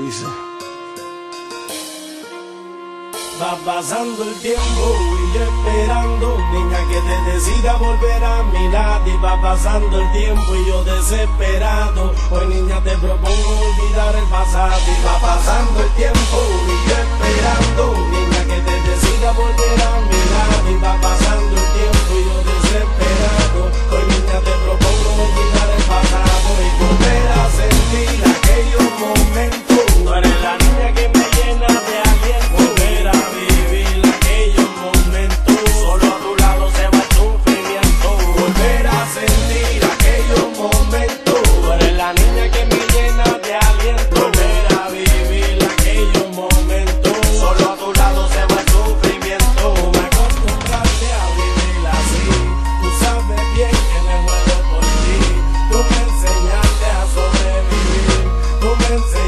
Dice. Va pasando el tiempo y yo esperando, niña que te decida volver a mirar. Y va pasando el tiempo y yo desesperado. Hoy niña te propongo olvidar el pasado. Y va pasando Friends.